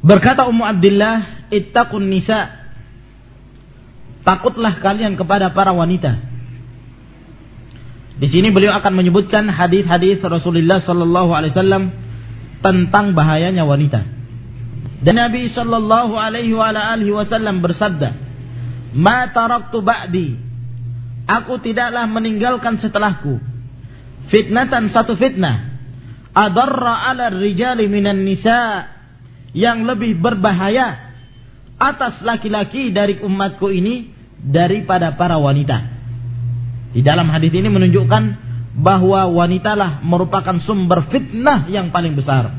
Berkata Ummu Abdullah, "Ittaqun nisa." Takutlah kalian kepada para wanita. Di sini beliau akan menyebutkan hadis-hadis Rasulullah sallallahu alaihi wasallam tentang bahayanya wanita. Dan Nabi sallallahu alaihi wasallam bersabda, "Ma taraktu ba'di." Aku tidaklah meninggalkan setelahku fitnatan satu fitnah adarra 'ala rijali minan nisa yang lebih berbahaya atas laki-laki dari umatku ini daripada para wanita. Di dalam hadis ini menunjukkan bahwa wanitalah merupakan sumber fitnah yang paling besar.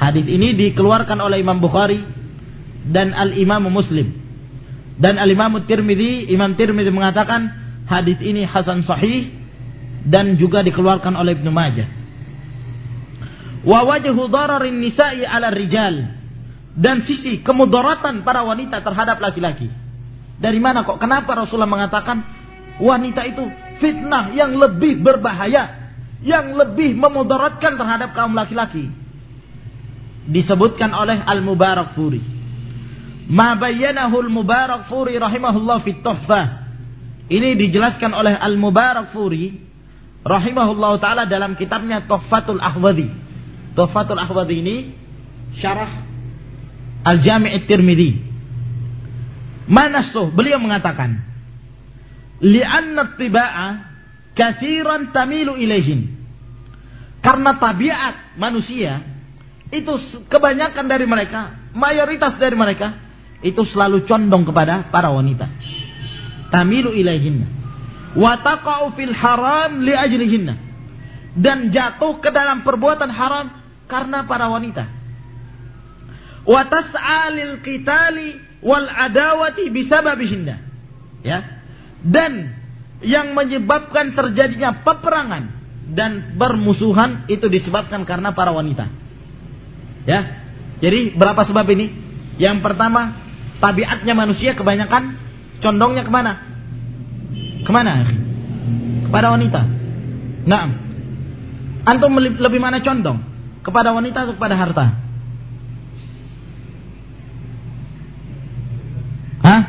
Hadis ini dikeluarkan oleh Imam Bukhari dan Al Imam Muslim. Dan Al Imam Tirmidzi, Imam Tirmidzi mengatakan hadis ini hasan sahih dan juga dikeluarkan oleh Ibnu Majah. Wa wajhu dararin nisa'i 'ala rijal dan sisi kemudaratan para wanita terhadap laki-laki. Dari mana kok? Kenapa Rasulullah mengatakan wanita itu fitnah yang lebih berbahaya, yang lebih memudaratkan terhadap kaum laki-laki. Disebutkan oleh Al-Mubarak Furi. Ma bayyanahu Al-Mubarak Furi rahimahullah fi tuhfah. Ini dijelaskan oleh Al-Mubarak Furi rahimahullah taala dalam kitabnya Tuhfatul Ahwadhi. Tuhfatul Ahwadhi ini syarah Al-Jami' At-Tirmidzi. Manasuh beliau mengatakan li'anna tiba'a kathiran tamilu ilaihin. Karena tabiat manusia itu kebanyakan dari mereka, mayoritas dari mereka itu selalu condong kepada para wanita. Tamilu ilaihinna. Wa taqa'u fil haram li ajlihinna. Dan jatuh ke dalam perbuatan haram karena para wanita. Wa tas'alil qitali wal adawati bisababihinna. Ya dan yang menyebabkan terjadinya peperangan dan bermusuhan itu disebabkan karena para wanita. Ya. Jadi berapa sebab ini? Yang pertama, tabiatnya manusia kebanyakan condongnya ke mana? Ke mana? Kepada wanita. Nah, antum lebih mana condong? Kepada wanita atau kepada harta? Hah?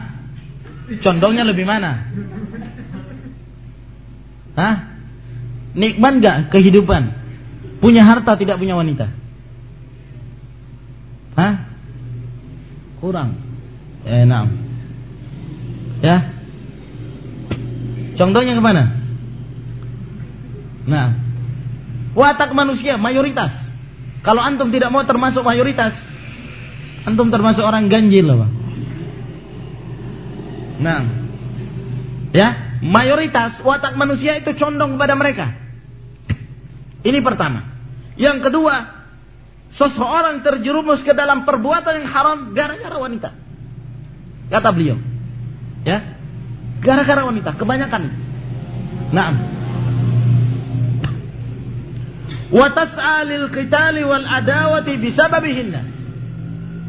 Condongnya lebih mana? Hah? Nikmat gak kehidupan? Punya harta tidak punya wanita? Hah? Kurang. Eh. Ya. Contohnya ke mana? Nah. Watak manusia mayoritas. Kalau antum tidak mau termasuk mayoritas, antum termasuk orang ganjil loh, Nah. Ya, mayoritas watak manusia itu condong kepada mereka. Ini pertama. Yang kedua, seseorang terjerumus ke dalam perbuatan yang haram gara-gara wanita. Kata beliau. Ya. Gara-gara wanita, kebanyakan. Naam. Wa tas'alil qitali wal adawati.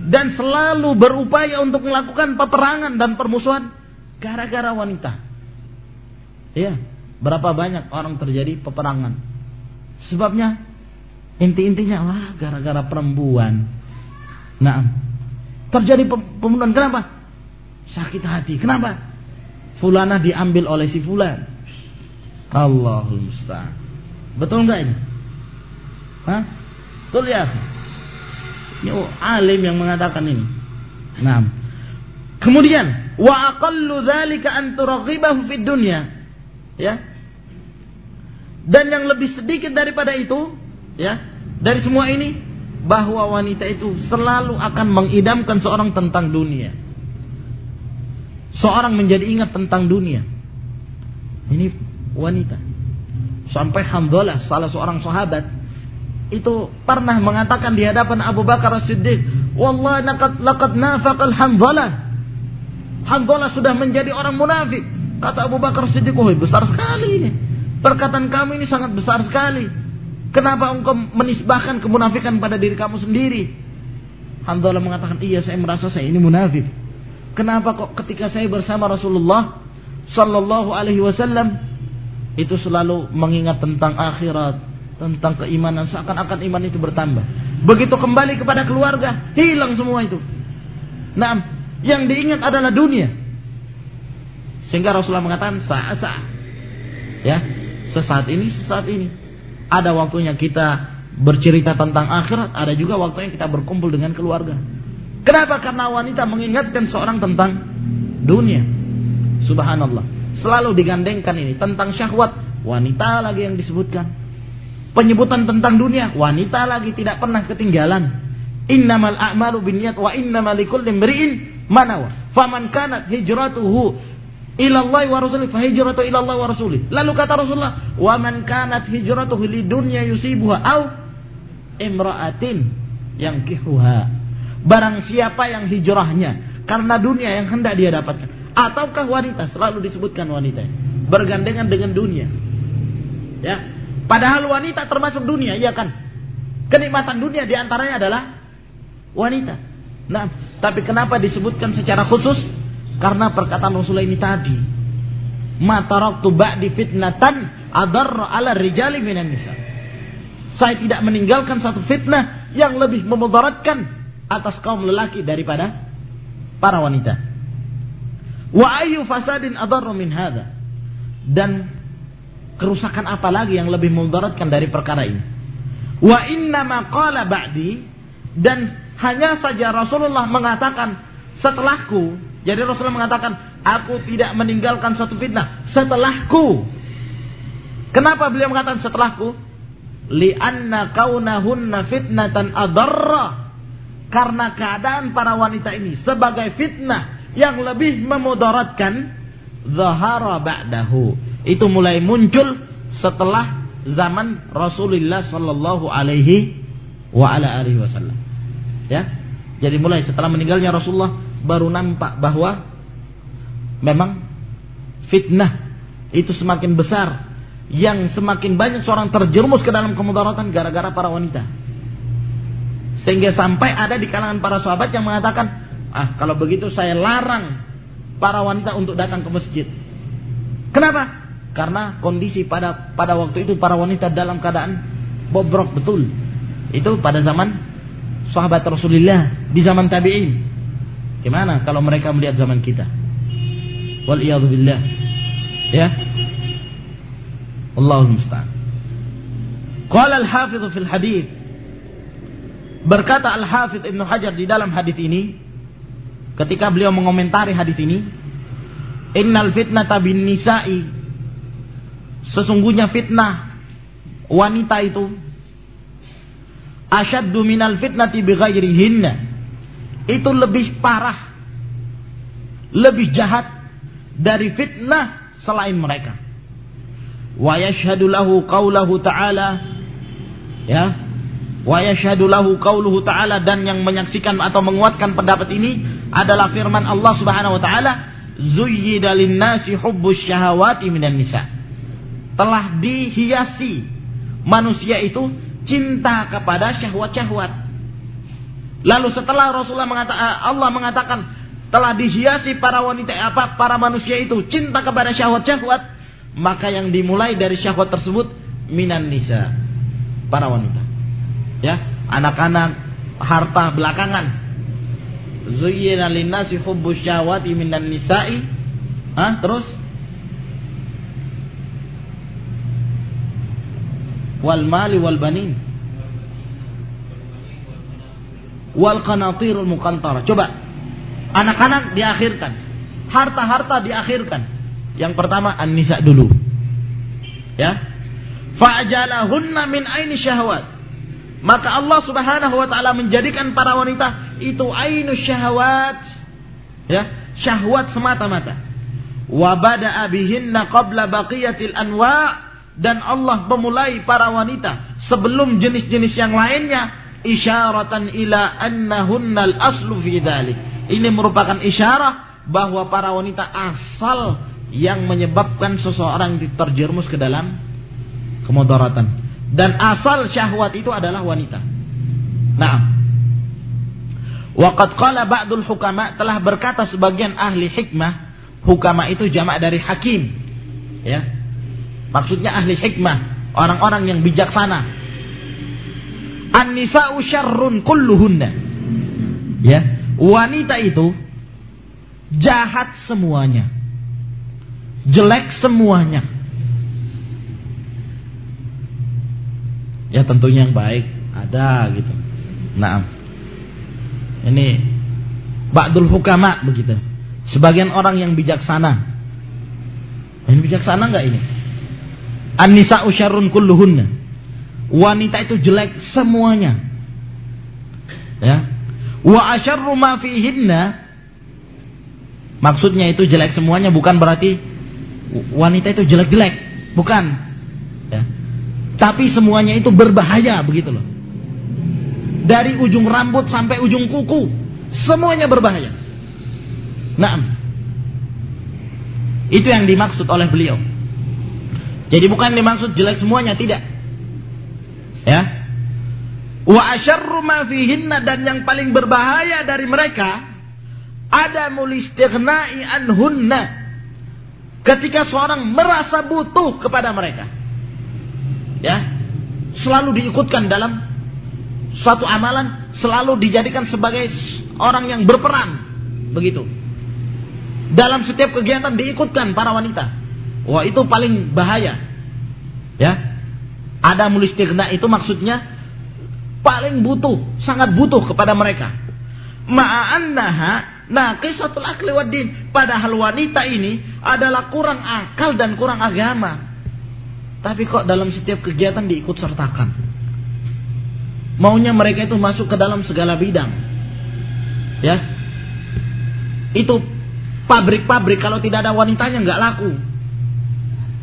Dan selalu berupaya untuk melakukan peperangan dan permusuhan gara-gara wanita. Iya, berapa banyak orang terjadi peperangan. Sebabnya inti-intinya wah gara-gara perempuan. Nah, terjadi pembunuhan kenapa? Sakit hati. Kenapa? Fulana diambil oleh si fulan. Allahul. Betul enggak ini? Hah? Betul ya? Ini alim yang mengatakan ini. Nah. Kemudian, wa aqallu dzalika an turaghibahu fid dunya ya dan yang lebih sedikit daripada itu ya dari semua ini bahwa wanita itu selalu akan mengidamkan seorang tentang dunia seorang menjadi ingat tentang dunia ini wanita sampai Hamdalah salah seorang sahabat itu pernah mengatakan di hadapan Abu Bakar As-Siddiq wallahi laqad laqad nafaqal Hamdalah Hamdalah sudah menjadi orang munafik Kata Abu Bakar Siddiq, oh besar sekali ini. Perkataan kamu ini sangat besar sekali. Kenapa engkau menisbahkan kemunafikan pada diri kamu sendiri? Hamdalah mengatakan, iya saya merasa saya ini munafik. Kenapa kok ketika saya bersama Rasulullah Sallallahu Alaihi Wasallam itu selalu mengingat tentang akhirat, tentang keimanan, seakan-akan iman itu bertambah. Begitu kembali kepada keluarga, hilang semua itu. Nah, yang diingat adalah dunia. Sehingga Rasulullah mengatakan saat-saat. Ya, sesaat ini, sesaat ini. Ada waktunya kita bercerita tentang akhirat, ada juga waktunya kita berkumpul dengan keluarga. Kenapa? Karena wanita mengingatkan seorang tentang dunia. Subhanallah. Selalu digandengkan ini tentang syahwat, wanita lagi yang disebutkan. Penyebutan tentang dunia, wanita lagi tidak pernah ketinggalan. Innamal a'malu binniyat wa innamal likulli imri'in manawa. Faman kanat hijratuhu ila Allah wa rasulih fa hijratu ila Allah wa rasulih. Lalu kata Rasulullah, "Wa man kanat hijratuhu lidunya yusibuha au imra'atin yang kihuha." Barang siapa yang hijrahnya karena dunia yang hendak dia dapatkan ataukah wanita selalu disebutkan wanita bergandengan dengan dunia. Ya. Padahal wanita termasuk dunia, ya kan? Kenikmatan dunia di antaranya adalah wanita. Nah, tapi kenapa disebutkan secara khusus? Karena perkataan Rasulullah ini tadi. Mataraktu ba'di fitnatan adarra ala rijali minan nisa. Saya tidak meninggalkan satu fitnah yang lebih memudaratkan atas kaum lelaki daripada para wanita. Wa ayu fasadin adarru min hadha. Dan kerusakan apa lagi yang lebih mudaratkan dari perkara ini? Wa inna ma qala ba'di dan hanya saja Rasulullah mengatakan setelahku. Jadi Rasulullah mengatakan aku tidak meninggalkan satu fitnah setelahku. Kenapa beliau mengatakan setelahku? Li'anna kaunahunna fitnatan adarra karena keadaan para wanita ini sebagai fitnah yang lebih memudaratkan zahara ba'dahu itu mulai muncul setelah zaman Rasulullah sallallahu alaihi wa ala alihi wasallam ya jadi mulai setelah meninggalnya Rasulullah baru nampak bahwa memang fitnah itu semakin besar yang semakin banyak seorang terjerumus ke dalam kemudaratan gara-gara para wanita sehingga sampai ada di kalangan para sahabat yang mengatakan, ah kalau begitu saya larang para wanita untuk datang ke masjid. Kenapa? Karena kondisi pada pada waktu itu para wanita dalam keadaan bobrok betul. Itu pada zaman sahabat Rasulullah di zaman tabi'in. Gimana kalau mereka melihat zaman kita? Wal billah. Ya. Allahul musta'an. Qala al-hafidh fil hadith Berkata Al-Hafidh Ibnu Hajar di dalam hadis ini, ketika beliau mengomentari hadis ini, Innal fitnata bin nisa'i Sesungguhnya fitnah wanita itu asyaddu minal fitnati bighairihinna. Itu lebih parah, lebih jahat dari fitnah selain mereka. Wa yashhadu lahu qawlahu ta'ala ya Wa yashhadu lahu qauluhu ta'ala dan yang menyaksikan atau menguatkan pendapat ini adalah firman Allah Subhanahu wa taala, "Zuyyida lin-nasi hubbus syahawati minan nisa." Telah dihiasi. Manusia itu cinta kepada syahwat-syahwat. Lalu setelah Rasulullah mengatakan Allah mengatakan telah dihiasi para wanita apa para manusia itu cinta kepada syahwat-syahwat, maka yang dimulai dari syahwat tersebut minan nisa, para wanita. Ya anak-anak harta belakangan. Zuyyina linnasi hubbus syahwati minan nisa'i. Ah terus wal mali wal banin. Wal qanatirul muqantara. Coba anak-anak diakhirkan harta-harta diakhirkan. Yang pertama an-nisa dulu. Ya. Fa'jalahunna min aini syahwat. Maka Allah Subhanahu wa taala menjadikan para wanita itu ainu syahwat. Ya, syahwat semata-mata. Wa bada'a bihinna qabla baqiyatil anwa' dan Allah memulai para wanita sebelum jenis-jenis yang lainnya isyaratan ila annahunnal aslu fi dhalik. Ini merupakan isyarat bahwa para wanita asal yang menyebabkan seseorang terjerumus ke dalam kemudaratan. Dan asal syahwat itu adalah wanita. Nah, Waqad qala ba'dul hukama telah berkata sebagian ahli hikmah, hukama itu jamak dari hakim. Ya. Maksudnya ahli hikmah, orang-orang yang bijaksana. An-nisa'u syarrun kulluhunna. Ya, wanita itu jahat semuanya. Jelek semuanya. Ya tentunya yang baik ada gitu. Nah, ini Ba'dul hukama begitu. Sebagian orang yang bijaksana. Ini bijaksana enggak ini? An-nisa'u syarrun kulluhunna. Wanita itu jelek semuanya. Ya. Wa asyarru ma fihinna Maksudnya itu jelek semuanya bukan berarti wanita itu jelek-jelek, bukan. Ya. Tapi semuanya itu berbahaya begitu loh. Dari ujung rambut sampai ujung kuku, semuanya berbahaya. Nah, itu yang dimaksud oleh beliau. Jadi bukan dimaksud jelek semuanya, tidak. Ya. Wa asyarru ma fihinna dan yang paling berbahaya dari mereka ada mulistighnai anhunna. Ketika seorang merasa butuh kepada mereka. Ya. Selalu diikutkan dalam suatu amalan, selalu dijadikan sebagai orang yang berperan. Begitu. Dalam setiap kegiatan diikutkan para wanita. Wah, itu paling bahaya. Ya. Ada mulistighna itu maksudnya paling butuh, sangat butuh kepada mereka. Ma'annaha Nah, kisatul akli waddin. Padahal wanita ini adalah kurang akal dan kurang agama. Tapi kok dalam setiap kegiatan diikut sertakan. Maunya mereka itu masuk ke dalam segala bidang. Ya. Itu pabrik-pabrik kalau tidak ada wanitanya nggak laku.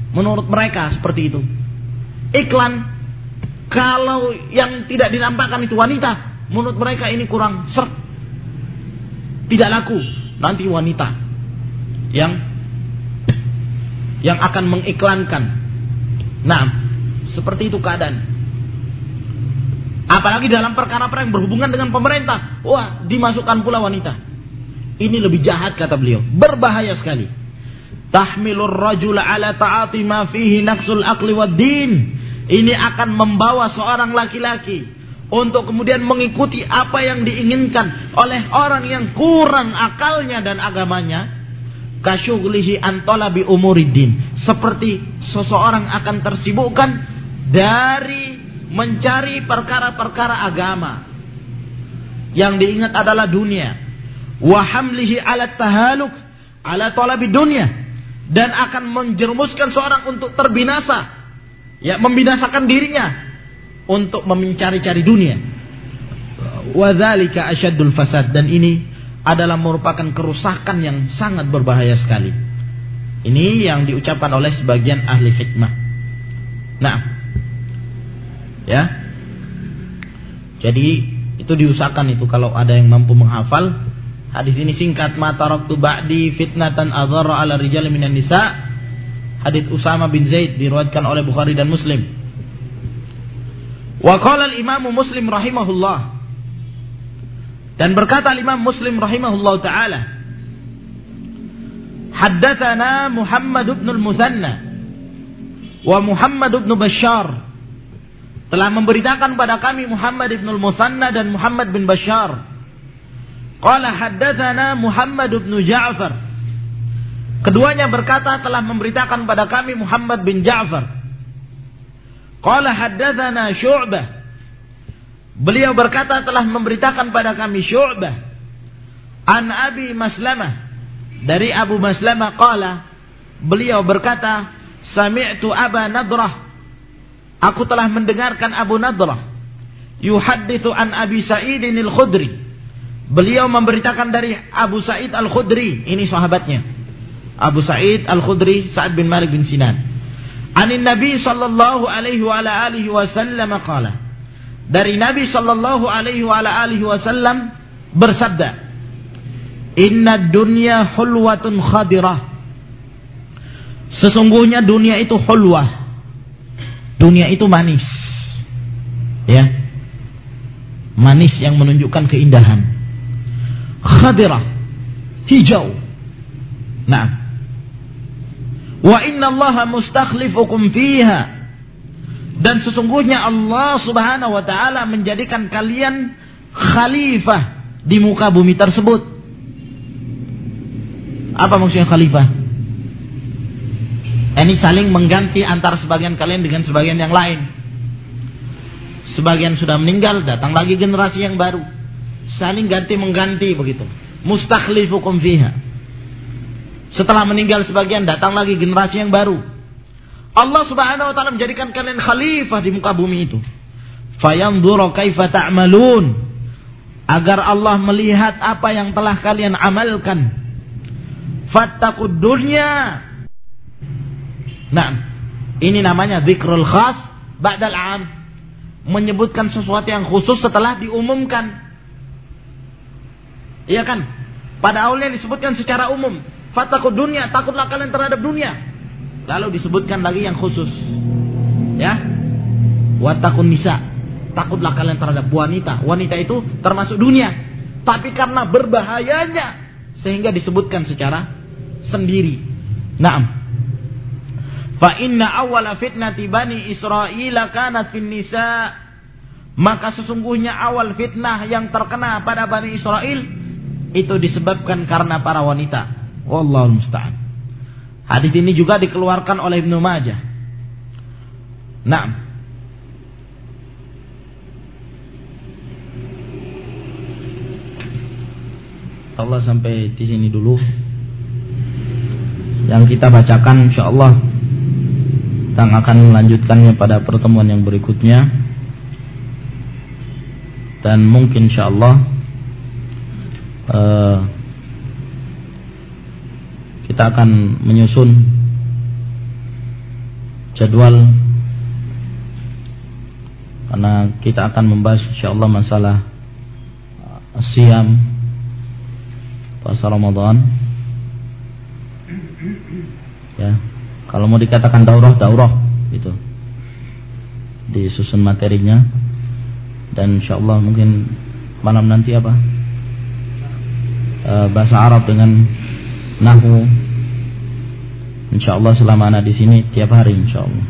Menurut mereka seperti itu. Iklan kalau yang tidak dinampakkan itu wanita, menurut mereka ini kurang ser tidak laku nanti wanita yang yang akan mengiklankan. Nah, seperti itu keadaan. Apalagi dalam perkara-perkara yang berhubungan dengan pemerintah. Wah, dimasukkan pula wanita. Ini lebih jahat kata beliau. Berbahaya sekali. Tahmilur rajula ala ta'ati ma fihi naqsul aqli din. Ini akan membawa seorang laki-laki untuk kemudian mengikuti apa yang diinginkan oleh orang yang kurang akalnya dan agamanya. Kasyughlihi antolabi umuridin seperti seseorang akan tersibukkan dari mencari perkara-perkara agama. Yang diingat adalah dunia. Wa hamlihi ala tahaluk ala talabi dunia dan akan menjerumuskan seorang untuk terbinasa ya membinasakan dirinya untuk mencari-cari dunia. Wadzalika asyaddul fasad dan ini adalah merupakan kerusakan yang sangat berbahaya sekali. Ini yang diucapkan oleh sebagian ahli hikmah. Nah, ya. Jadi itu diusahakan itu kalau ada yang mampu menghafal hadis ini singkat ma taraktu ba'di fitnatan adharra ala rijal minan nisa. Hadis Usama bin Zaid diriwayatkan oleh Bukhari dan Muslim. Wa qala al-Imam Muslim rahimahullah. Dan berkata Imam Muslim rahimahullah taala, Haddatsana Muhammad bin al-Musanna wa Muhammad bin Bashar telah memberitakan pada kami Muhammad bin al-Musanna dan Muhammad bin Bashar. Qala haddatsana Muhammad bin Ja'far. Keduanya berkata telah memberitakan pada kami Muhammad bin Ja'far. Qala haddatsana Syu'bah. Beliau berkata telah memberitakan pada kami Syu'bah an Abi Maslamah dari Abu Maslamah qala beliau berkata sami'tu Aba Nadrah aku telah mendengarkan Abu Nadrah yuhaddithu an Abi Sa'idin al-Khudri beliau memberitakan dari Abu Sa'id al-Khudri ini sahabatnya Abu Sa'id al-Khudri Sa'ad bin Malik bin Sinan Anin Nabi sallallahu alaihi wa ala alihi wasallam qala. Dari Nabi sallallahu alaihi wa ala alihi wasallam bersabda, "Inna dunya hulwatun khadirah." Sesungguhnya dunia itu hulwah. Dunia itu manis. Ya. Manis yang menunjukkan keindahan. Khadirah. Hijau. Nah, Wa inna Allah mustakhlifukum fiha. Dan sesungguhnya Allah Subhanahu wa taala menjadikan kalian khalifah di muka bumi tersebut. Apa maksudnya khalifah? Ini saling mengganti antara sebagian kalian dengan sebagian yang lain. Sebagian sudah meninggal, datang lagi generasi yang baru. Saling ganti mengganti begitu. Mustakhlifukum fiha. Setelah meninggal sebagian, datang lagi generasi yang baru Allah Subhanahu wa taala menjadikan kalian khalifah di muka bumi itu. Fayanzuru kaifa ta'malun. Agar Allah melihat apa yang telah kalian amalkan. Fattaqud dunya. Nah, ini namanya zikrul khas ba'dal am. Menyebutkan sesuatu yang khusus setelah diumumkan. Iya kan? Pada awalnya disebutkan secara umum. Fattaqud dunya, takutlah kalian terhadap dunia. Lalu disebutkan lagi yang khusus. Ya. Watakun nisa. Takutlah kalian terhadap wanita. Wanita itu termasuk dunia. Tapi karena berbahayanya sehingga disebutkan secara sendiri. Naam. Fa inna awwala fitnati bani kanat fin nisa. Maka sesungguhnya awal fitnah yang terkena pada Bani Israel itu disebabkan karena para wanita. Wallahu musta'an. Hadis ini juga dikeluarkan oleh Ibnu Majah. Nah, Allah sampai di sini dulu. Yang kita bacakan insya Allah kita akan melanjutkannya pada pertemuan yang berikutnya. Dan mungkin insya Allah uh, kita akan menyusun jadwal karena kita akan membahas insyaallah masalah siam puasa Ramadan. Ya kalau mau dikatakan daurah daurah itu disusun materinya dan insyaallah mungkin malam nanti apa bahasa Arab dengan nahu Insya Allah selama anak di sini tiap hari insya Allah.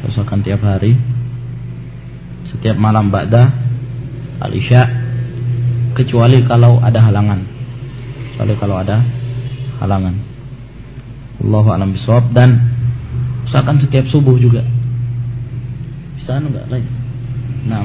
Terus akan tiap hari. Setiap malam ba'da al-isya kecuali kalau ada halangan. Kecuali kalau ada halangan. Allahu a'lam bishawab dan usahakan setiap subuh juga. Bisa anu enggak lain? Nah.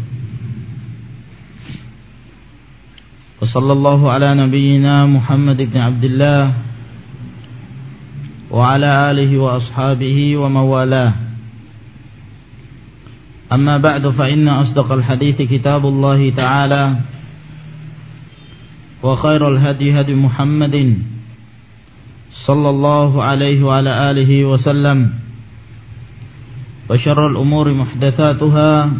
وصلى الله على نبينا محمد بن عبد الله وعلى آله وأصحابه ومن والاه أما بعد فإن أصدق الحديث كتاب الله تعالى وخير الهدي هدي محمد صلى الله عليه وعلى آله وسلم. وشر الأمور محدثاتها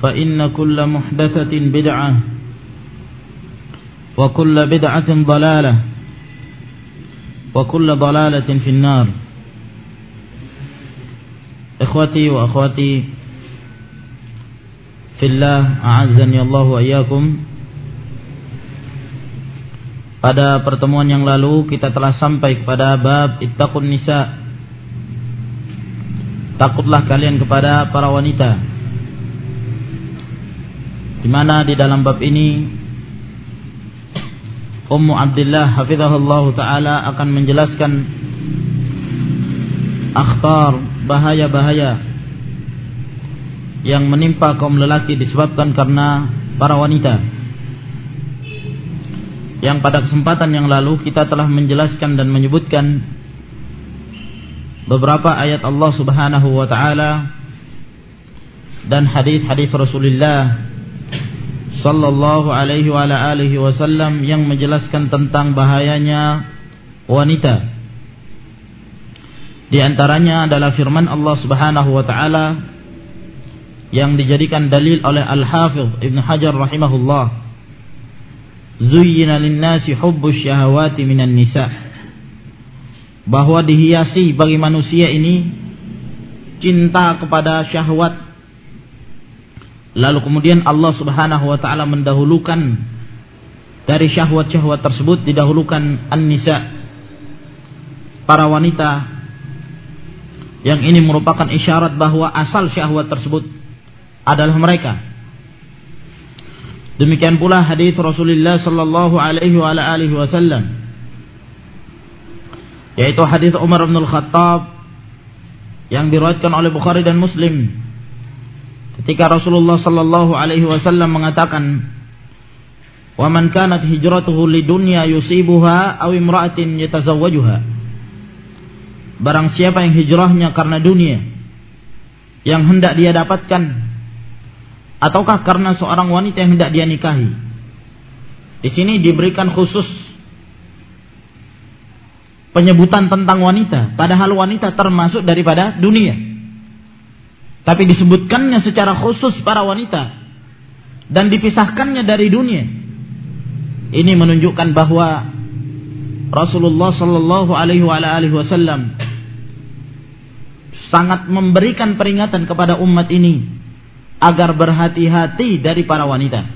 فإن كل محدثة بدعة. وكل بدعة ضلالة وكل ضلالة في النار إخوتي وأخواتي في الله أعزني الله وإياكم Pada pertemuan yang lalu kita telah sampai kepada bab ittaqun nisa. Takutlah kalian kepada para wanita. Di mana di dalam bab ini Ummu Abdullah hafizahullah taala akan menjelaskan akhtar bahaya-bahaya yang menimpa kaum lelaki disebabkan karena para wanita. Yang pada kesempatan yang lalu kita telah menjelaskan dan menyebutkan beberapa ayat Allah Subhanahu wa taala dan hadis-hadis Rasulullah sallallahu alaihi wa ala alihi wasallam yang menjelaskan tentang bahayanya wanita Di antaranya adalah firman Allah Subhanahu wa taala yang dijadikan dalil oleh Al-Hafidh Ibn Hajar rahimahullah. Zuyyina lin-nasi hubbus syahawati minan nisa. Bahwa dihiasi bagi manusia ini cinta kepada syahwat. Lalu kemudian Allah Subhanahu wa taala mendahulukan dari syahwat-syahwat tersebut didahulukan an-nisa para wanita yang ini merupakan isyarat bahwa asal syahwat tersebut adalah mereka. Demikian pula hadis Rasulullah sallallahu alaihi wa alihi wasallam yaitu hadis Umar bin Al-Khattab yang diriwayatkan oleh Bukhari dan Muslim ketika Rasulullah sallallahu alaihi wasallam mengatakan wa man kanat hijratuhu lidunya yusibuha aw imra'atin yatazawwajuha Barang siapa yang hijrahnya karena dunia yang hendak dia dapatkan ataukah karena seorang wanita yang hendak dia nikahi. Di sini diberikan khusus penyebutan tentang wanita, padahal wanita termasuk daripada dunia. Tapi disebutkannya secara khusus para wanita dan dipisahkannya dari dunia. Ini menunjukkan bahwa Rasulullah Shallallahu Alaihi Wasallam sangat memberikan peringatan kepada umat ini agar berhati-hati dari para wanita.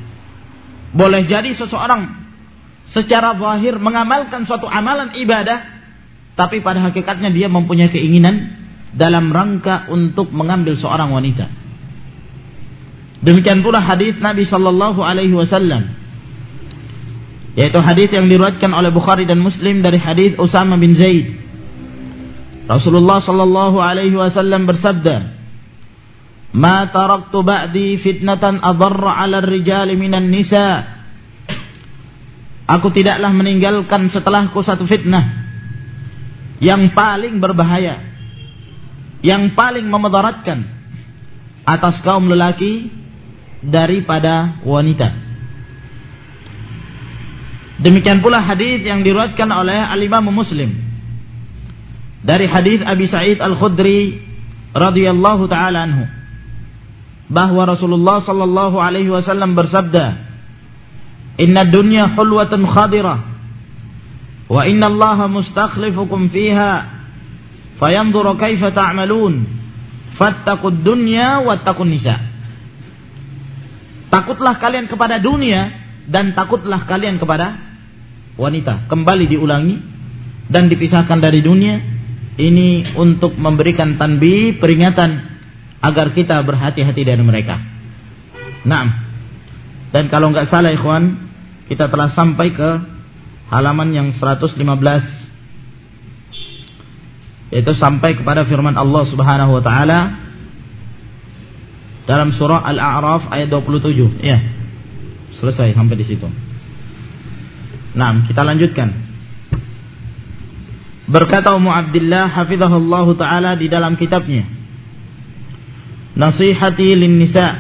Boleh jadi seseorang secara zahir mengamalkan suatu amalan ibadah, tapi pada hakikatnya dia mempunyai keinginan dalam rangka untuk mengambil seorang wanita. Demikian pula hadis Nabi Shallallahu Alaihi Wasallam yaitu hadis yang diriwayatkan oleh Bukhari dan Muslim dari hadis Usama bin Zaid. Rasulullah sallallahu alaihi wasallam bersabda, "Ma taraktu ba'di fitnatan adarra 'ala ar-rijali minan nisa." Aku tidaklah meninggalkan setelahku satu fitnah yang paling berbahaya, yang paling memudaratkan atas kaum lelaki daripada wanita. Demikian pula hadis yang diriwayatkan oleh Al-Imam Muslim dari hadis Abi Sa'id Al-Khudri radhiyallahu taala anhu bahwa Rasulullah sallallahu alaihi wasallam bersabda Inna dunya hulwatun khadirah wa inna Allah mustakhlifukum fiha fayanzuru kaifa ta'malun. Fattaqud dunya wattaqun nisa. Takutlah kalian kepada dunia dan takutlah kalian kepada wanita. Kembali diulangi dan dipisahkan dari dunia. Ini untuk memberikan tanbih peringatan agar kita berhati-hati dari mereka. Nah, dan kalau nggak salah ikhwan, kita telah sampai ke halaman yang 115 yaitu sampai kepada firman Allah Subhanahu wa taala dalam surah Al-A'raf ayat 27 ya. Selesai sampai di situ. Nah, kita lanjutkan. Berkata Ummu Abdullah hafizahullah taala di dalam kitabnya Nasihati lin nisa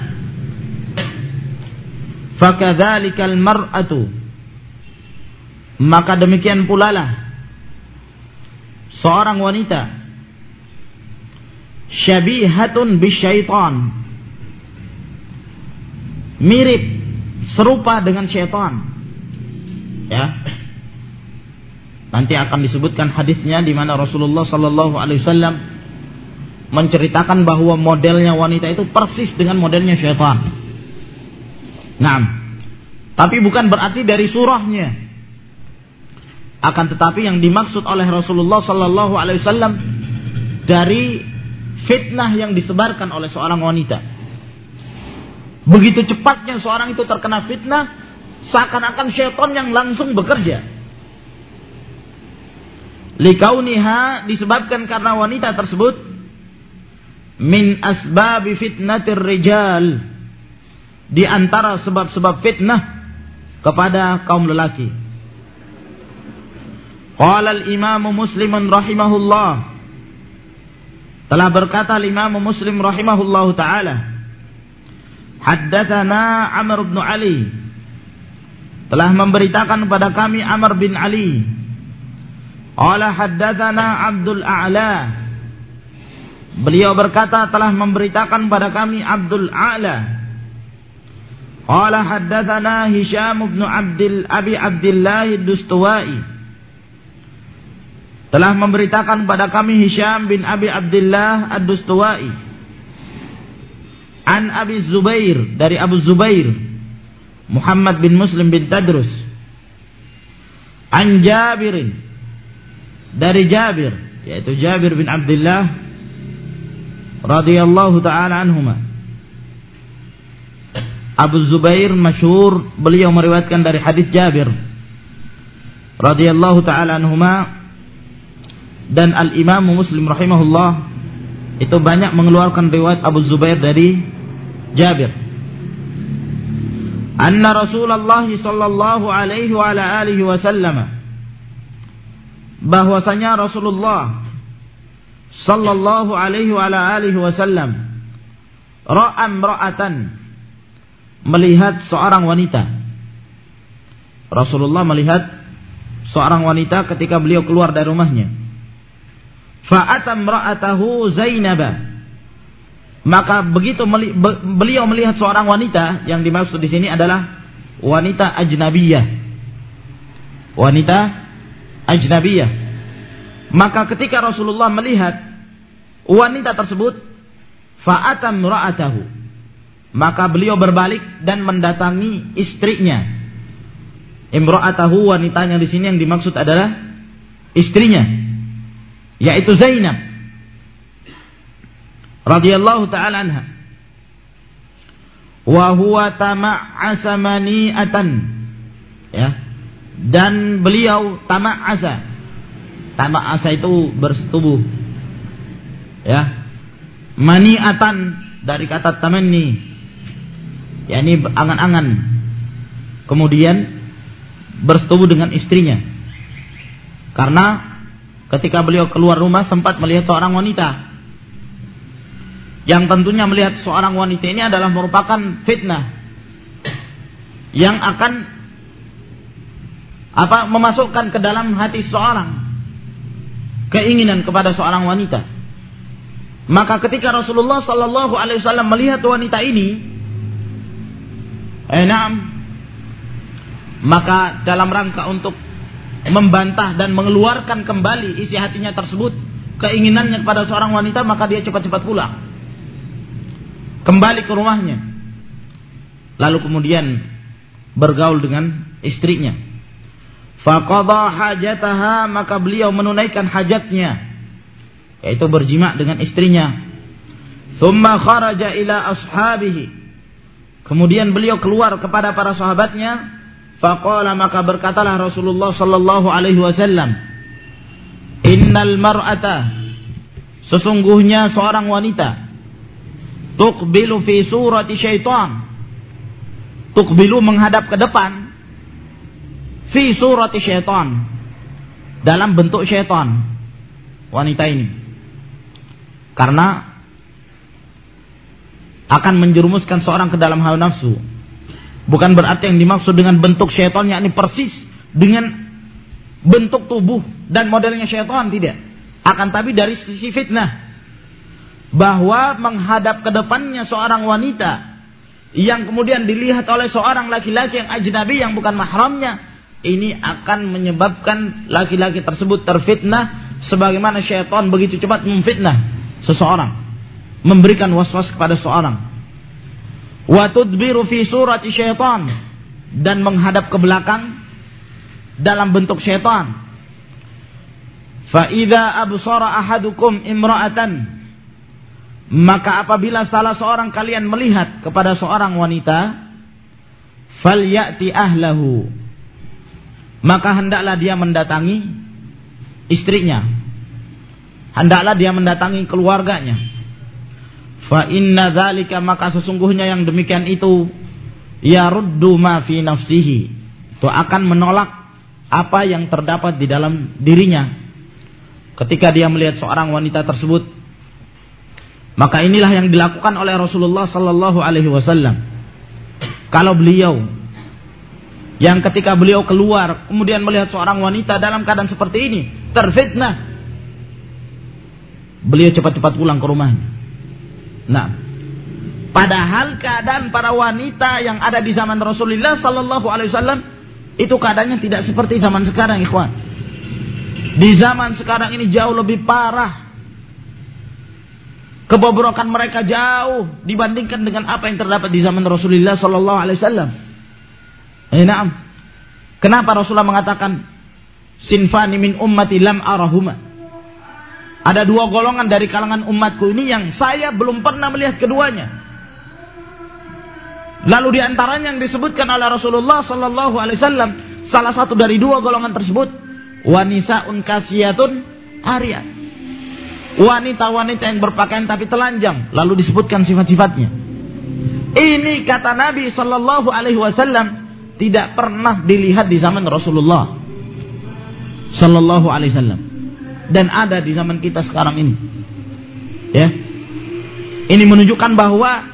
Fakadzalikal mar'atu Maka demikian pula lah seorang wanita. Syabihatun bisyaitan. Mirip serupa dengan syaitan. Ya. Nanti akan disebutkan hadisnya di mana Rasulullah Sallallahu Alaihi Wasallam menceritakan bahwa modelnya wanita itu persis dengan modelnya syaitan. Nah, tapi bukan berarti dari surahnya. Akan tetapi yang dimaksud oleh Rasulullah Sallallahu Alaihi Wasallam dari fitnah yang disebarkan oleh seorang wanita. Begitu cepatnya seorang itu terkena fitnah, seakan-akan syaitan yang langsung bekerja. Likauniha disebabkan karena wanita tersebut min asbabi fitnatir rijal di antara sebab-sebab fitnah kepada kaum lelaki. Qala al-Imam Muslim rahimahullah telah berkata Imam Muslim rahimahullah taala Haddatsana Amr bin Ali telah memberitakan kepada kami Amr bin Ali. Qala haddatsana Abdul A'la Beliau berkata telah memberitakan pada kami Abdul A'la. Qala haddatsana Hisham bin Abdul Abi Abdullah Dustuwai. Telah memberitakan pada kami Hisham bin Abi Abdullah Ad-Dustuwai. An Abi Zubair dari Abu Zubair Muhammad bin Muslim bin Tadrus. An Jabirin dari Jabir yaitu Jabir bin Abdullah radhiyallahu taala anhuma. Abu Zubair masyhur beliau meriwayatkan dari hadis Jabir radhiyallahu taala anhuma dan Al Imam Muslim rahimahullah itu banyak mengeluarkan riwayat Abu Zubair dari Jabir. Anna Rasulullah sallallahu alaihi wa ala alihi wasallam bahwasanya Rasulullah sallallahu alaihi wa alihi wasallam ra'am ra'atan melihat seorang wanita Rasulullah melihat seorang wanita ketika beliau keluar dari rumahnya fa'atam ra'atahu maka begitu beliau melihat seorang wanita yang dimaksud di sini adalah wanita ajnabiyah. Wanita ajnabiyah. Maka ketika Rasulullah melihat wanita tersebut fa'atam ra'atahu maka beliau berbalik dan mendatangi istrinya. Imra'atahu wanitanya di sini yang dimaksud adalah istrinya yaitu Zainab radhiyallahu taala anha. Wa huwa tama'asa mani'atan. Ya. Dan beliau tama'asa. Tama'asa itu bersetubuh. Ya. Maniatan dari kata tamanni. Yakni angan-angan. Kemudian bersetubuh dengan istrinya. Karena ketika beliau keluar rumah sempat melihat seorang wanita. Yang tentunya melihat seorang wanita ini adalah merupakan fitnah. Yang akan apa memasukkan ke dalam hati seorang keinginan kepada seorang wanita. Maka ketika Rasulullah Sallallahu Alaihi Wasallam melihat wanita ini, enam, eh, maka dalam rangka untuk membantah dan mengeluarkan kembali isi hatinya tersebut, keinginannya kepada seorang wanita, maka dia cepat-cepat pulang, kembali ke rumahnya, lalu kemudian bergaul dengan istrinya. Faqadha hajataha maka beliau menunaikan hajatnya yaitu berjima dengan istrinya. Thumma kharaja ila ashabihi. Kemudian beliau keluar kepada para sahabatnya, faqala maka berkatalah Rasulullah sallallahu alaihi wasallam, "Innal mar'ata sesungguhnya seorang wanita tuqbilu fi surati syaitan." Tuqbilu menghadap ke depan fi surati syaitan dalam bentuk syaitan wanita ini karena akan menjerumuskan seorang ke dalam hal nafsu. Bukan berarti yang dimaksud dengan bentuk syaitan yakni persis dengan bentuk tubuh dan modelnya syaitan tidak. Akan tapi dari sisi fitnah. Bahwa menghadap ke depannya seorang wanita yang kemudian dilihat oleh seorang laki-laki yang ajnabi yang bukan mahramnya ini akan menyebabkan laki-laki tersebut terfitnah sebagaimana syaitan begitu cepat memfitnah seseorang. Memberikan was-was kepada seseorang wa tudbiru fi surati syaitan. Dan menghadap ke belakang dalam bentuk syaitan. Fa idza absara ahadukum imra'atan. Maka apabila salah seorang kalian melihat kepada seorang wanita falyati ahlahu. Maka hendaklah dia mendatangi istrinya. Hendaklah dia mendatangi keluarganya. Fa inna dzalika maka sesungguhnya yang demikian itu yaruddu ma fi nafsihi. Itu akan menolak apa yang terdapat di dalam dirinya. Ketika dia melihat seorang wanita tersebut, maka inilah yang dilakukan oleh Rasulullah sallallahu alaihi wasallam. Kalau beliau yang ketika beliau keluar kemudian melihat seorang wanita dalam keadaan seperti ini, terfitnah beliau cepat-cepat pulang ke rumahnya. Nah, padahal keadaan para wanita yang ada di zaman Rasulullah Sallallahu Alaihi Wasallam itu keadaannya tidak seperti zaman sekarang, ikhwan. Di zaman sekarang ini jauh lebih parah. Kebobrokan mereka jauh dibandingkan dengan apa yang terdapat di zaman Rasulullah Sallallahu Alaihi Wasallam. Eh. Kenapa Rasulullah mengatakan sinfani min ummati lam arahuma? Ada dua golongan dari kalangan umatku ini yang saya belum pernah melihat keduanya. Lalu di antaranya yang disebutkan oleh Rasulullah Sallallahu Alaihi Wasallam, salah satu dari dua golongan tersebut, wanita unkasiyatun arya. Wanita-wanita yang berpakaian tapi telanjang, lalu disebutkan sifat-sifatnya. Ini kata Nabi Sallallahu Alaihi Wasallam tidak pernah dilihat di zaman Rasulullah Sallallahu Alaihi Wasallam dan ada di zaman kita sekarang ini. Ya. Ini menunjukkan bahwa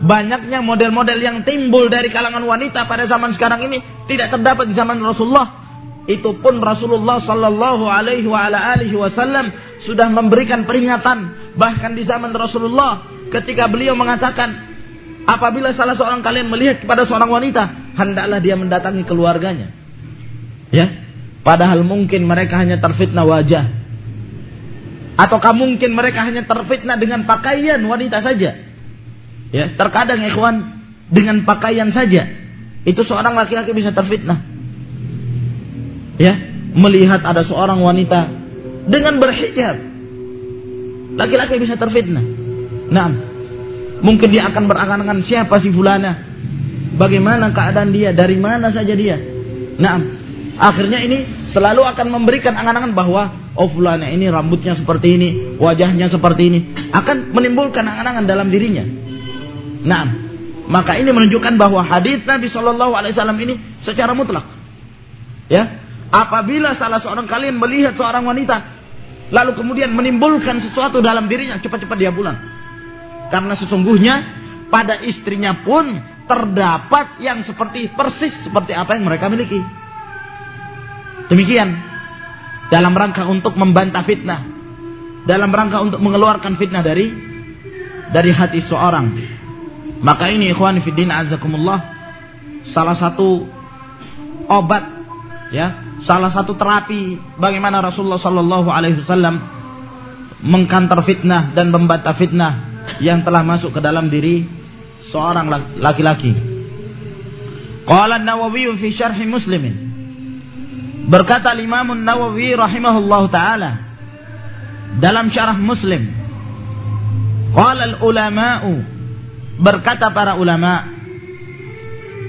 banyaknya model-model yang timbul dari kalangan wanita pada zaman sekarang ini tidak terdapat di zaman Rasulullah. Itu pun Rasulullah sallallahu alaihi wasallam sudah memberikan peringatan bahkan di zaman Rasulullah ketika beliau mengatakan apabila salah seorang kalian melihat kepada seorang wanita hendaklah dia mendatangi keluarganya. Ya, Padahal mungkin mereka hanya terfitnah wajah. Ataukah mungkin mereka hanya terfitnah dengan pakaian wanita saja. Ya, terkadang ikhwan dengan pakaian saja itu seorang laki-laki bisa terfitnah. Ya, melihat ada seorang wanita dengan berhijab. Laki-laki bisa terfitnah. Nah, mungkin dia akan berangan-angan siapa si fulana? Bagaimana keadaan dia? Dari mana saja dia? Nah, Akhirnya ini selalu akan memberikan angan-angan bahwa oh fulana ini rambutnya seperti ini, wajahnya seperti ini, akan menimbulkan angan-angan dalam dirinya. Nah, maka ini menunjukkan bahwa hadis Nabi Shallallahu Alaihi Wasallam ini secara mutlak, ya, apabila salah seorang kalian melihat seorang wanita, lalu kemudian menimbulkan sesuatu dalam dirinya, cepat-cepat dia pulang, karena sesungguhnya pada istrinya pun terdapat yang seperti persis seperti apa yang mereka miliki. Demikian dalam rangka untuk membantah fitnah, dalam rangka untuk mengeluarkan fitnah dari dari hati seorang. Maka ini ikhwan fiddin azakumullah salah satu obat ya, salah satu terapi bagaimana Rasulullah sallallahu alaihi wasallam mengkantar fitnah dan membantah fitnah yang telah masuk ke dalam diri seorang laki-laki. Qala An-Nawawi fi syarh Muslimin Berkata Imam Nawawi rahimahullah taala dalam syarah Muslim. Qala al-ulama'u berkata para ulama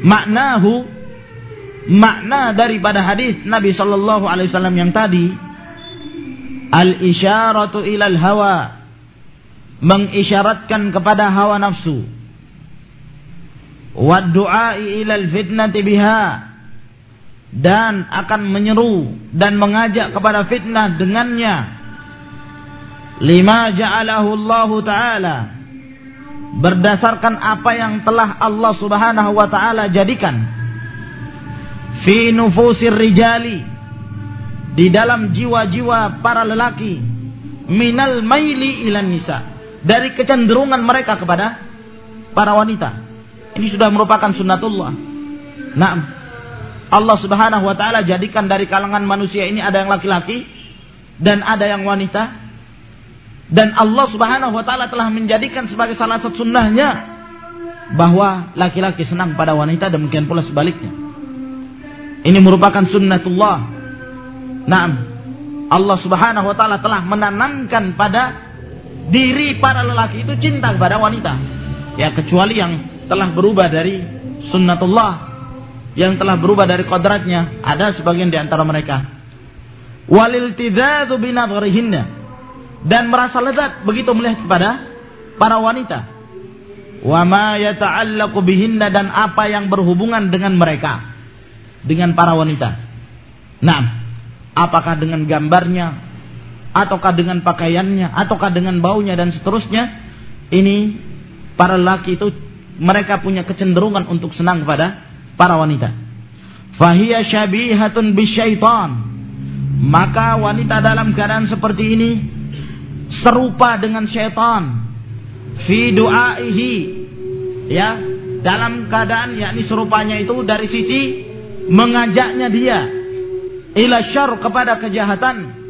maknahu makna daripada hadis Nabi sallallahu alaihi wasallam yang tadi al-isyaratu ilal hawa mengisyaratkan kepada hawa nafsu wa du'a ilal fitnati biha dan akan menyeru dan mengajak kepada fitnah dengannya. Lima ja'alahu Allah taala. Berdasarkan apa yang telah Allah Subhanahu wa taala jadikan. Fi nufusir rijali. Di dalam jiwa-jiwa para lelaki. Minal maili ilan nisa. Dari kecenderungan mereka kepada para wanita. Ini sudah merupakan sunnatullah. Nah Allah Subhanahu wa taala jadikan dari kalangan manusia ini ada yang laki-laki dan ada yang wanita. Dan Allah Subhanahu wa taala telah menjadikan sebagai salah satu sunnahnya bahwa laki-laki senang pada wanita demikian pula sebaliknya. Ini merupakan sunnatullah. Naam. Allah Subhanahu wa taala telah menanamkan pada diri para lelaki itu cinta kepada wanita. Ya kecuali yang telah berubah dari sunnatullah yang telah berubah dari kodratnya ada sebagian di antara mereka. Walil tidadu binadharihinna dan merasa lezat begitu melihat kepada para wanita. Wa ma yata'allaqu bihinna dan apa yang berhubungan dengan mereka. Dengan para wanita. Nah apakah dengan gambarnya? Ataukah dengan pakaiannya? Ataukah dengan baunya dan seterusnya? Ini para laki itu mereka punya kecenderungan untuk senang kepada para wanita. Fahiyya syabihatun bisyaitan. Maka wanita dalam keadaan seperti ini serupa dengan syaitan. Fi du'aihi. Ya dalam keadaan yakni serupanya itu dari sisi mengajaknya dia ila syar kepada kejahatan.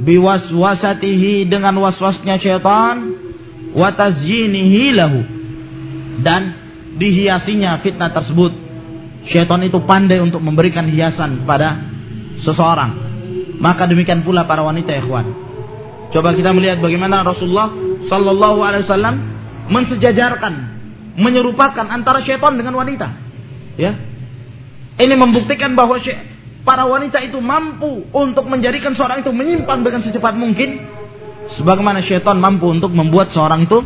Biwaswasatihi dengan waswasnya syaitan wa tazyinihi lahu. Dan dihiasinya fitnah tersebut syaitan itu pandai untuk memberikan hiasan kepada seseorang. Maka demikian pula para wanita ikhwan. Coba kita melihat bagaimana Rasulullah sallallahu alaihi wasallam mensejajarkan menyerupakan antara syaitan dengan wanita. Ya. Ini membuktikan bahwa para wanita itu mampu untuk menjadikan seorang itu menyimpang dengan secepat mungkin. Sebagaimana syaitan mampu untuk membuat seorang itu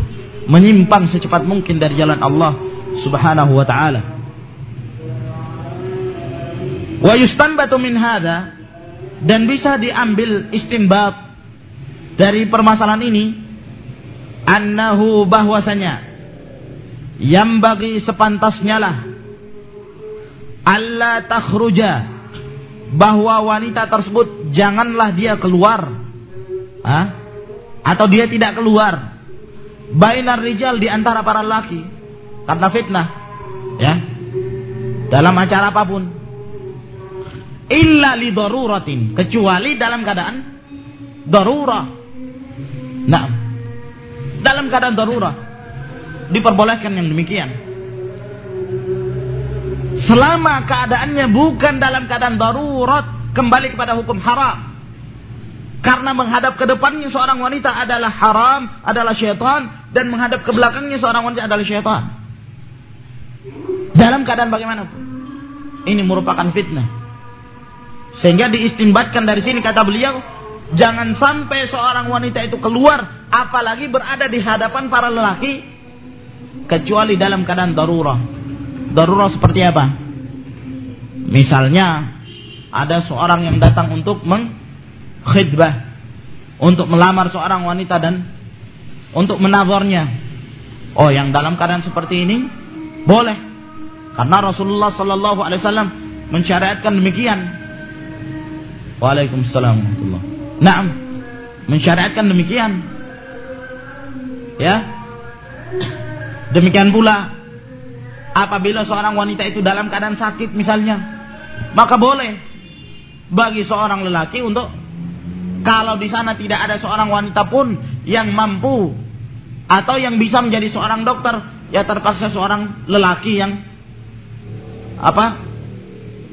menyimpang secepat mungkin dari jalan Allah Subhanahu wa taala. Wa yustanbatu min hadha. Dan bisa diambil istimbat dari permasalahan ini. Annahu bahwasanya yang bagi sepantasnya lah. Allah takhruja. Bahwa wanita tersebut janganlah dia keluar. Ha? atau dia tidak keluar. Bainar rijal di antara para laki karena fitnah. Ya? Dalam acara apa pun illa li daruratin kecuali dalam keadaan darurah nah dalam keadaan darurah diperbolehkan yang demikian Selama keadaannya bukan dalam keadaan darurat, kembali kepada hukum haram. Karena menghadap ke depannya seorang wanita adalah haram, adalah syaitan. Dan menghadap ke belakangnya seorang wanita adalah syaitan. Dalam keadaan bagaimanapun. Ini merupakan fitnah. Sehingga diistimbatkan dari sini kata beliau. Jangan sampai seorang wanita itu keluar. Apalagi berada di hadapan para lelaki. Kecuali dalam keadaan darurat darurat seperti apa? Misalnya ada seorang yang datang untuk mengkhidbah untuk melamar seorang wanita dan untuk menazornya. Oh, yang dalam keadaan seperti ini boleh. Karena Rasulullah sallallahu alaihi wasallam mensyariatkan demikian. Waalaikumsalam warahmatullahi Naam. Mensyariatkan demikian. Ya. Demikian pula Apabila seorang wanita itu dalam keadaan sakit misalnya, maka boleh bagi seorang lelaki untuk kalau di sana tidak ada seorang wanita pun yang mampu atau yang bisa menjadi seorang dokter, ya terpaksa seorang lelaki yang apa?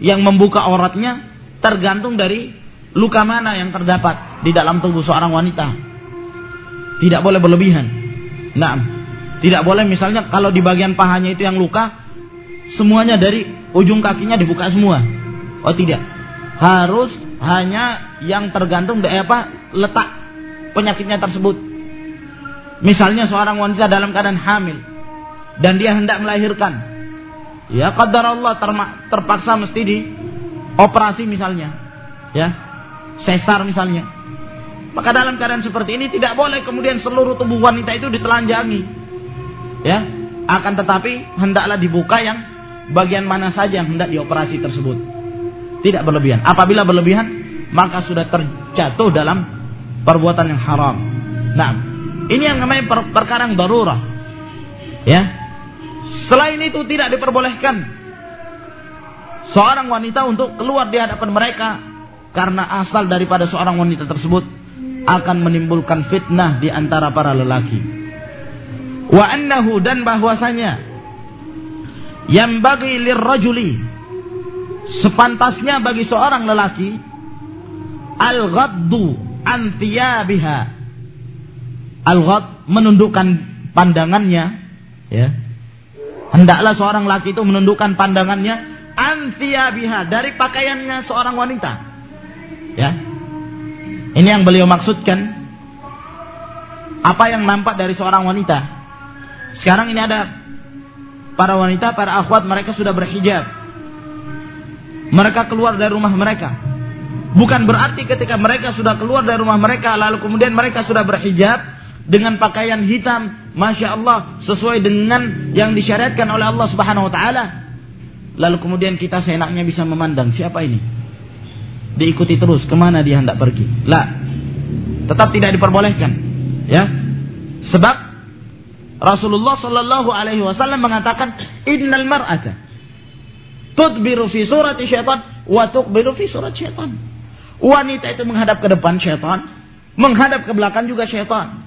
Yang membuka auratnya tergantung dari luka mana yang terdapat di dalam tubuh seorang wanita. Tidak boleh berlebihan. Nah, tidak boleh misalnya kalau di bagian pahanya itu yang luka, semuanya dari ujung kakinya dibuka semua. Oh tidak. Harus hanya yang tergantung dari apa letak penyakitnya tersebut. Misalnya seorang wanita dalam keadaan hamil dan dia hendak melahirkan. Ya qadar Allah terpaksa mesti di operasi misalnya. Ya. Sesar misalnya. Maka dalam keadaan seperti ini tidak boleh kemudian seluruh tubuh wanita itu ditelanjangi ya akan tetapi hendaklah dibuka yang bagian mana saja yang hendak dioperasi tersebut tidak berlebihan apabila berlebihan maka sudah terjatuh dalam perbuatan yang haram nah ini yang namanya per perkara yang darurah ya selain itu tidak diperbolehkan seorang wanita untuk keluar di hadapan mereka karena asal daripada seorang wanita tersebut akan menimbulkan fitnah di antara para lelaki. Wa annahu dan bahwasanya yang bagi lirrajuli sepantasnya bagi seorang lelaki al-ghaddu an thiyabiha. Al-ghadd menundukkan pandangannya ya. Hendaklah seorang laki itu menundukkan pandangannya an thiyabiha dari pakaiannya seorang wanita ya ini yang beliau maksudkan apa yang nampak dari seorang wanita sekarang ini ada para wanita, para akhwat mereka sudah berhijab. Mereka keluar dari rumah mereka. Bukan berarti ketika mereka sudah keluar dari rumah mereka lalu kemudian mereka sudah berhijab dengan pakaian hitam, masya Allah sesuai dengan yang disyariatkan oleh Allah Subhanahu Wa Taala. Lalu kemudian kita seenaknya bisa memandang siapa ini. Diikuti terus ke mana dia hendak pergi. Lah, tetap tidak diperbolehkan. Ya. Sebab Rasulullah Shallallahu alaihi wasallam mengatakan innal mar'ata tudbiru fi surati syaitan wa tuqbilu fi surat syaitan. Wanita itu menghadap ke depan syaitan, menghadap ke belakang juga syaitan.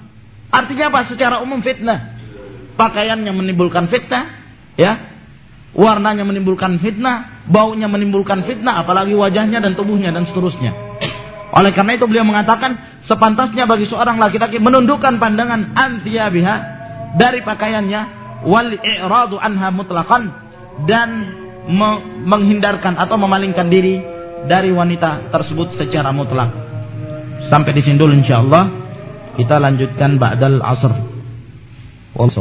Artinya apa? Secara umum fitnah. Pakaiannya menimbulkan fitnah, ya. Warnanya menimbulkan fitnah, baunya menimbulkan fitnah, apalagi wajahnya dan tubuhnya dan seterusnya. Oleh karena itu beliau mengatakan sepantasnya bagi seorang laki-laki menundukkan pandangan antiyabiha dari pakaiannya wal i'radu anha mutlaqan dan menghindarkan atau memalingkan diri dari wanita tersebut secara mutlak. Sampai di sini dulu insyaallah kita lanjutkan ba'dal asr. Wal